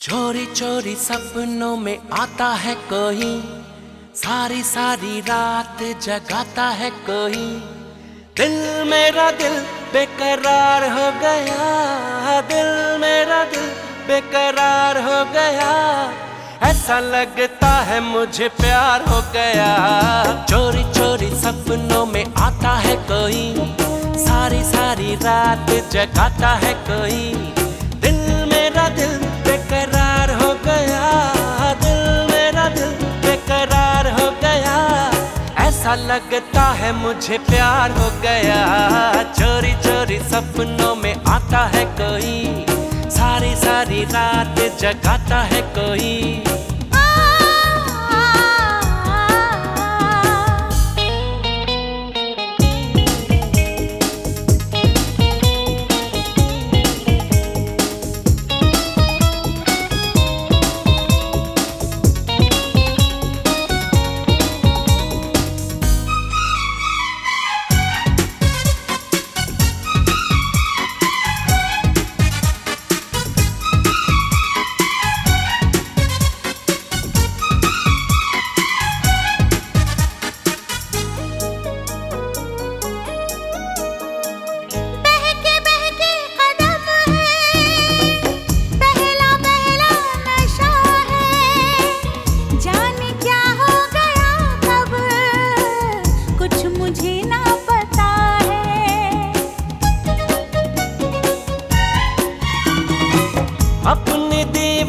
चोरी चोरी सपनों में आता है कोई सारी सारी रात जगाता है कोई दिल मेरा दिल बेकरार हो गया, दिल मेरा दिल बेकरार हो गया। ऐसा लगता है मुझे प्यार हो गया। चोरी चोरी सपनों में आता है कोई सारी सारी रात जगाता है कोई ऐसा लगता है मुझे प्यार हो गया। चोरी चोरी सपनों में आता है कोई। सारी सारी रात जगाता है कोई।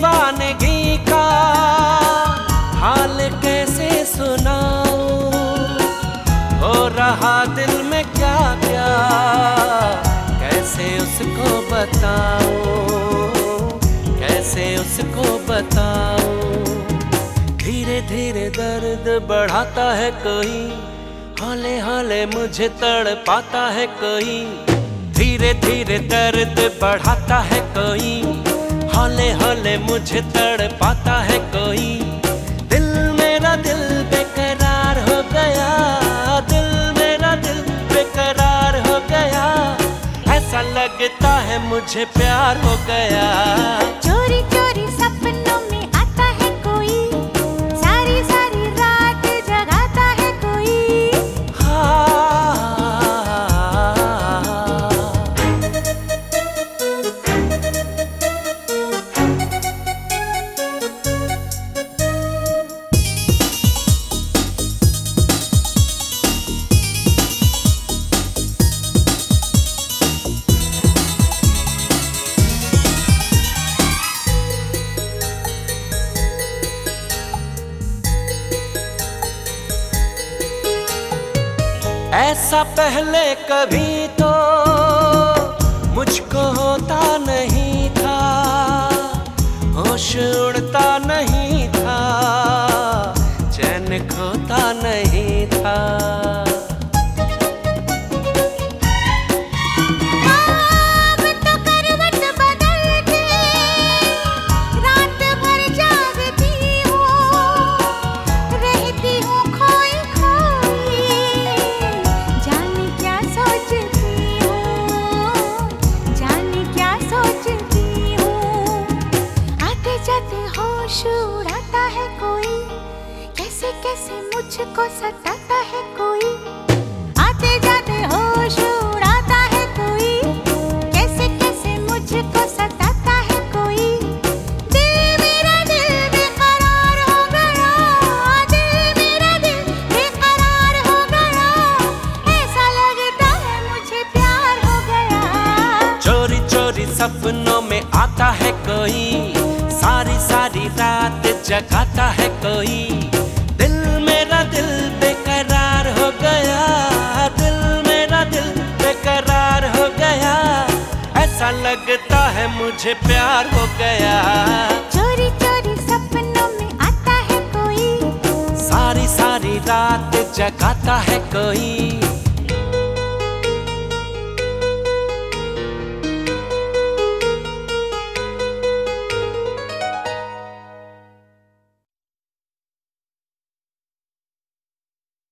दीवानगी का हाल कैसे सुनाऊं? हो रहा दिल में क्या क्या कैसे उसको बताऊँ? कैसे उसको बताऊँ? धीरे धीरे दर्द बढ़ाता है कोई हौले हौले मुझे तड़ पाता है कोई धीरे धीरे दर्द बढ़ाता है कोई हौले हौले मुझे तड़ पाता है कोई। दिल मेरा दिल बेकरार हो गया। दिल मेरा दिल बेकरार हो गया। ऐसा लगता है मुझे प्यार हो गया। ऐसा पहले कभी तो मुझको होता नहीं था होश उड़ता नहीं होश उड़ाता है कोई? कैसे कैसे मुझको सताता है कोई? आते जाते होश उड़ाता है कोई? कैसे कैसे मुझको सताता है कोई? दिल मेरा दिल बेकरार हो गया दिल मेरा दिल बेकरार हो गया, ऐसा लगता है मुझे प्यार हो गया। चोरी चोरी सपनों में आता है कोई? जगाता है कोई। दिल मेरा दिल बेकरार हो गया। दिल मेरा दिल बेकरार हो गया। ऐसा लगता है मुझे प्यार हो गया। चोरी चोरी सपनों में आता है कोई। सारी सारी रात जगाता है कोई।